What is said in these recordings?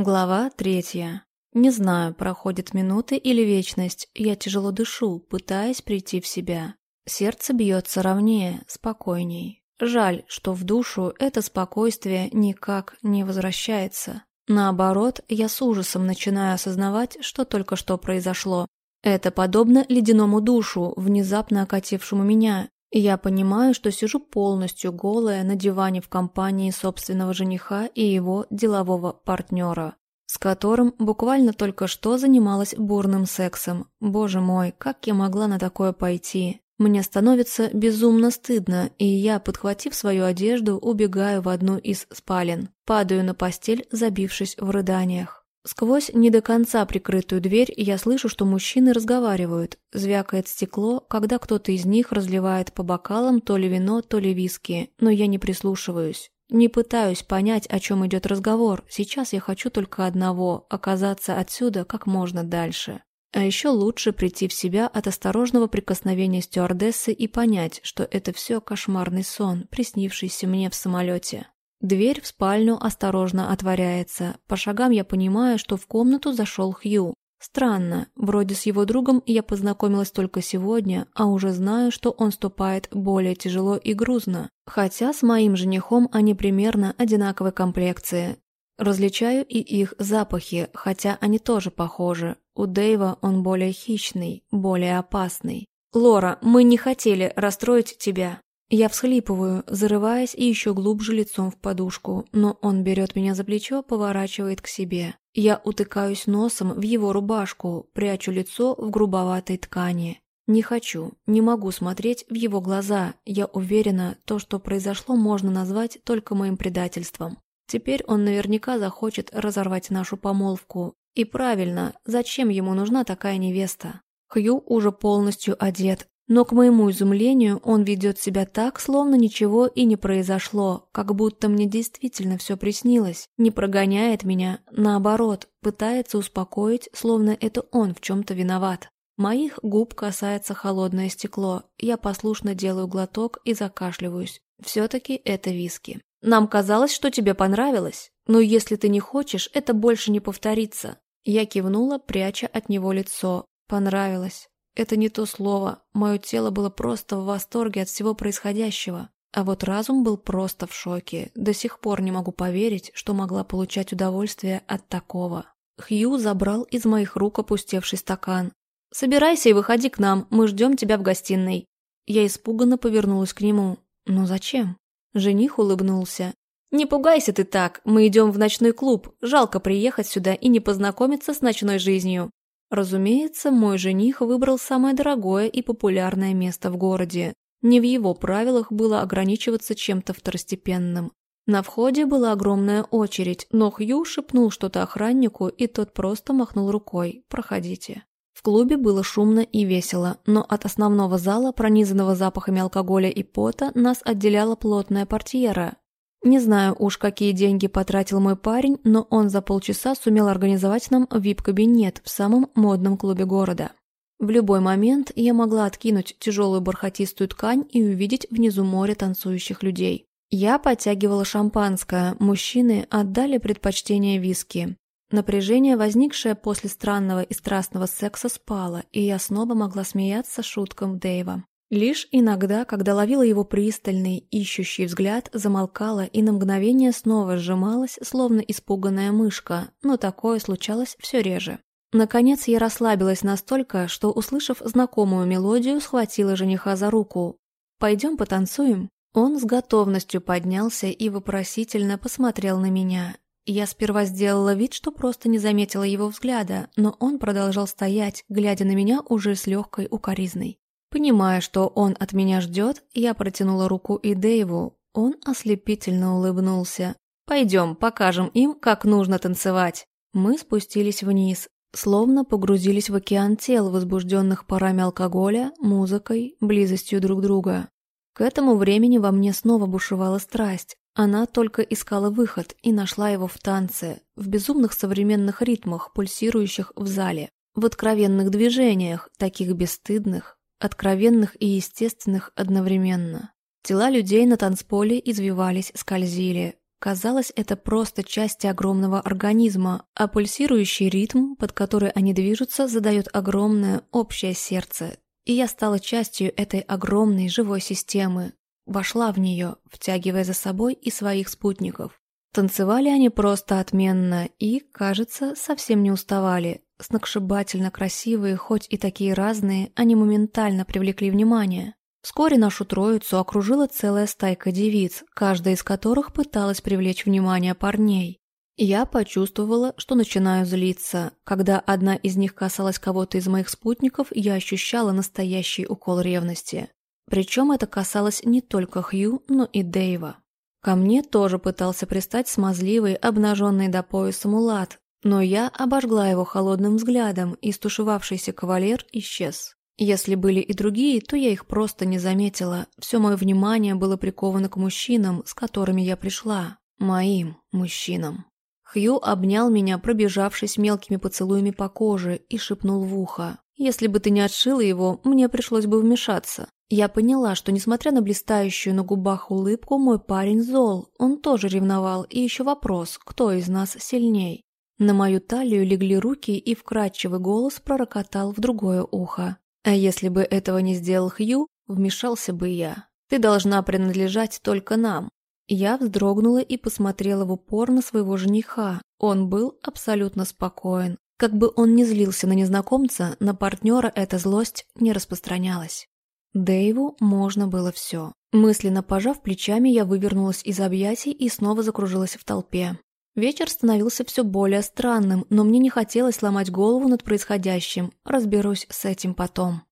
Глава третья. Не знаю, проходят минуты или вечность, я тяжело дышу, пытаясь прийти в себя. Сердце бьется ровнее, спокойней. Жаль, что в душу это спокойствие никак не возвращается. Наоборот, я с ужасом начинаю осознавать, что только что произошло. Это подобно ледяному душу, внезапно окатившему меня, я понимаю, что сижу полностью голая на диване в компании собственного жениха и его делового партнера, с которым буквально только что занималась бурным сексом. Боже мой, как я могла на такое пойти? Мне становится безумно стыдно, и я, подхватив свою одежду, убегаю в одну из спален. Падаю на постель, забившись в рыданиях. Сквозь не до конца прикрытую дверь я слышу, что мужчины разговаривают. Звякает стекло, когда кто-то из них разливает по бокалам то ли вино, то ли виски, но я не прислушиваюсь. Не пытаюсь понять, о чем идет разговор. Сейчас я хочу только одного – оказаться отсюда как можно дальше. А еще лучше прийти в себя от осторожного прикосновения стюардессы и понять, что это все кошмарный сон, приснившийся мне в самолете. Дверь в спальню осторожно отворяется. По шагам я понимаю, что в комнату зашел Хью. Странно, вроде с его другом я познакомилась только сегодня, а уже знаю, что он ступает более тяжело и грузно. Хотя с моим женихом они примерно одинаковой комплекции. Различаю и их запахи, хотя они тоже похожи. У Дэйва он более хищный, более опасный. «Лора, мы не хотели расстроить тебя», я всхлипываю, зарываясь и еще глубже лицом в подушку, но он берет меня за плечо, поворачивает к себе. Я утыкаюсь носом в его рубашку, прячу лицо в грубоватой ткани. Не хочу, не могу смотреть в его глаза. Я уверена, то, что произошло, можно назвать только моим предательством. Теперь он наверняка захочет разорвать нашу помолвку. И правильно, зачем ему нужна такая невеста? Хью уже полностью одет, но, к моему изумлению, он ведет себя так, словно ничего и не произошло, как будто мне действительно все приснилось. Не прогоняет меня, наоборот, пытается успокоить, словно это он в чем-то виноват. Моих губ касается холодное стекло. Я послушно делаю глоток и закашливаюсь. Все-таки это виски. Нам казалось, что тебе понравилось. Но если ты не хочешь, это больше не повторится. Я кивнула, пряча от него лицо. Понравилось. Это не то слово. Мое тело было просто в восторге от всего происходящего. А вот разум был просто в шоке. До сих пор не могу поверить, что могла получать удовольствие от такого. Хью забрал из моих рук опустевший стакан. «Собирайся и выходи к нам, мы ждем тебя в гостиной». Я испуганно повернулась к нему. «Ну зачем?» Жених улыбнулся. «Не пугайся ты так, мы идем в ночной клуб. Жалко приехать сюда и не познакомиться с ночной жизнью. Разумеется, мой жених выбрал самое дорогое и популярное место в городе. Не в его правилах было ограничиваться чем-то второстепенным. На входе была огромная очередь, но Хью шепнул что-то охраннику, и тот просто махнул рукой «Проходите». В клубе было шумно и весело, но от основного зала, пронизанного запахами алкоголя и пота, нас отделяла плотная портьера, не знаю уж, какие деньги потратил мой парень, но он за полчаса сумел организовать нам вип-кабинет в самом модном клубе города. В любой момент я могла откинуть тяжелую бархатистую ткань и увидеть внизу море танцующих людей. Я подтягивала шампанское, мужчины отдали предпочтение виски. Напряжение, возникшее после странного и страстного секса, спало, и я снова могла смеяться шуткам Дэйва. Лишь иногда, когда ловила его пристальный, ищущий взгляд, замолкала и на мгновение снова сжималась, словно испуганная мышка, но такое случалось все реже. Наконец я расслабилась настолько, что, услышав знакомую мелодию, схватила жениха за руку. «Пойдем потанцуем?» Он с готовностью поднялся и вопросительно посмотрел на меня. Я сперва сделала вид, что просто не заметила его взгляда, но он продолжал стоять, глядя на меня уже с легкой укоризной. Понимая, что он от меня ждет, я протянула руку и Дэйву. Он ослепительно улыбнулся. «Пойдем, покажем им, как нужно танцевать». Мы спустились вниз, словно погрузились в океан тел, возбужденных парами алкоголя, музыкой, близостью друг друга. К этому времени во мне снова бушевала страсть. Она только искала выход и нашла его в танце, в безумных современных ритмах, пульсирующих в зале, в откровенных движениях, таких бесстыдных, откровенных и естественных одновременно. Тела людей на танцполе извивались, скользили. Казалось, это просто части огромного организма, а пульсирующий ритм, под который они движутся, задает огромное общее сердце. И я стала частью этой огромной живой системы, вошла в нее, втягивая за собой и своих спутников. Танцевали они просто отменно и, кажется, совсем не уставали. Сногсшибательно красивые, хоть и такие разные, они моментально привлекли внимание. Вскоре нашу троицу окружила целая стайка девиц, каждая из которых пыталась привлечь внимание парней. Я почувствовала, что начинаю злиться. Когда одна из них касалась кого-то из моих спутников, я ощущала настоящий укол ревности. Причем это касалось не только Хью, но и Дэйва. Ко мне тоже пытался пристать смазливый, обнаженный до пояса мулат, но я обожгла его холодным взглядом, и стушевавшийся кавалер исчез. Если были и другие, то я их просто не заметила. Все мое внимание было приковано к мужчинам, с которыми я пришла. Моим мужчинам. Хью обнял меня, пробежавшись мелкими поцелуями по коже, и шепнул в ухо. «Если бы ты не отшила его, мне пришлось бы вмешаться». Я поняла, что, несмотря на блистающую на губах улыбку, мой парень зол. Он тоже ревновал, и еще вопрос, кто из нас сильней. На мою талию легли руки, и вкрадчивый голос пророкотал в другое ухо. А если бы этого не сделал Хью, вмешался бы я. Ты должна принадлежать только нам. Я вздрогнула и посмотрела в упор на своего жениха. Он был абсолютно спокоен. Как бы он ни злился на незнакомца, на партнера эта злость не распространялась. Дэйву можно было все. Мысленно пожав плечами, я вывернулась из объятий и снова закружилась в толпе. Вечер становился все более странным, но мне не хотелось ломать голову над происходящим, разберусь с этим потом.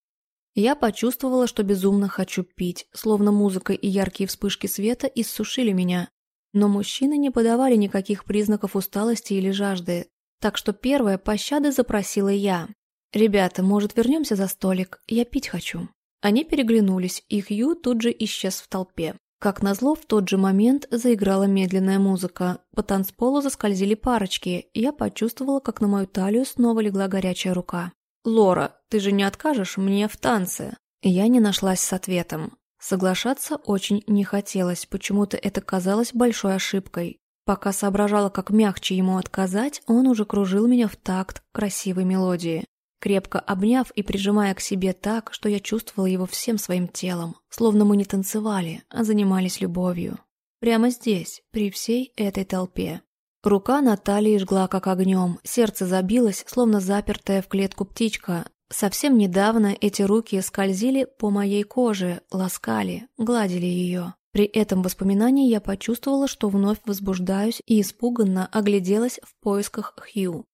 Я почувствовала, что безумно хочу пить, словно музыка и яркие вспышки света иссушили меня. Но мужчины не подавали никаких признаков усталости или жажды, так что первая пощады запросила я. «Ребята, может, вернемся за столик? Я пить хочу». Они переглянулись, и Хью тут же исчез в толпе. Как назло, в тот же момент заиграла медленная музыка. По танцполу заскользили парочки, и я почувствовала, как на мою талию снова легла горячая рука. «Лора, ты же не откажешь мне в танце?» Я не нашлась с ответом. Соглашаться очень не хотелось, почему-то это казалось большой ошибкой. Пока соображала, как мягче ему отказать, он уже кружил меня в такт красивой мелодии крепко обняв и прижимая к себе так, что я чувствовала его всем своим телом, словно мы не танцевали, а занимались любовью. Прямо здесь, при всей этой толпе. Рука Натальи жгла как огнем, сердце забилось, словно запертая в клетку птичка. Совсем недавно эти руки скользили по моей коже, ласкали, гладили ее. При этом воспоминании я почувствовала, что вновь возбуждаюсь и испуганно огляделась в поисках Хью.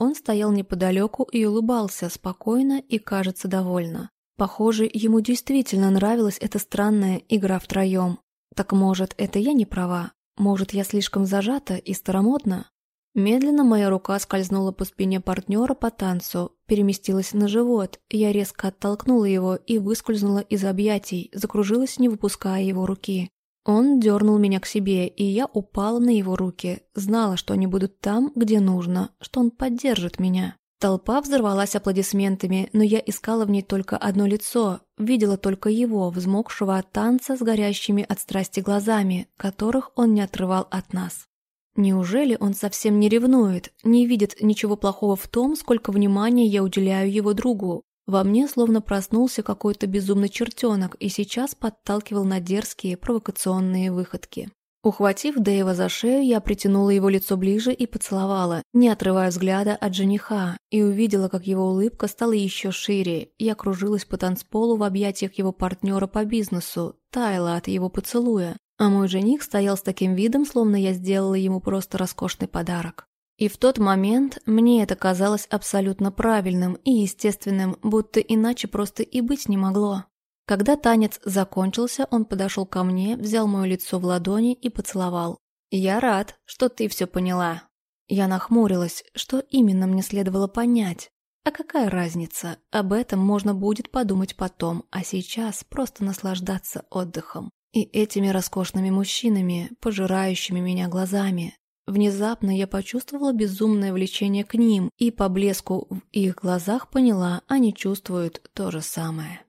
Он стоял неподалеку и улыбался спокойно и, кажется, довольно. Похоже, ему действительно нравилась эта странная игра втроем. Так может, это я не права? Может, я слишком зажата и старомодна? Медленно моя рука скользнула по спине партнера по танцу, переместилась на живот, я резко оттолкнула его и выскользнула из объятий, закружилась, не выпуская его руки. Он дернул меня к себе, и я упала на его руки. Знала, что они будут там, где нужно, что он поддержит меня. Толпа взорвалась аплодисментами, но я искала в ней только одно лицо, видела только его, взмокшего от танца с горящими от страсти глазами, которых он не отрывал от нас. Неужели он совсем не ревнует, не видит ничего плохого в том, сколько внимания я уделяю его другу? Во мне словно проснулся какой-то безумный чертенок и сейчас подталкивал на дерзкие провокационные выходки. Ухватив Дэйва за шею, я притянула его лицо ближе и поцеловала, не отрывая взгляда от жениха, и увидела, как его улыбка стала еще шире. Я кружилась по танцполу в объятиях его партнера по бизнесу, таяла от его поцелуя, а мой жених стоял с таким видом, словно я сделала ему просто роскошный подарок. И в тот момент мне это казалось абсолютно правильным и естественным, будто иначе просто и быть не могло. Когда танец закончился, он подошел ко мне, взял мое лицо в ладони и поцеловал. «Я рад, что ты все поняла». Я нахмурилась, что именно мне следовало понять. А какая разница? Об этом можно будет подумать потом, а сейчас просто наслаждаться отдыхом. И этими роскошными мужчинами, пожирающими меня глазами, Внезапно я почувствовала безумное влечение к ним и по блеску в их глазах поняла, они чувствуют то же самое.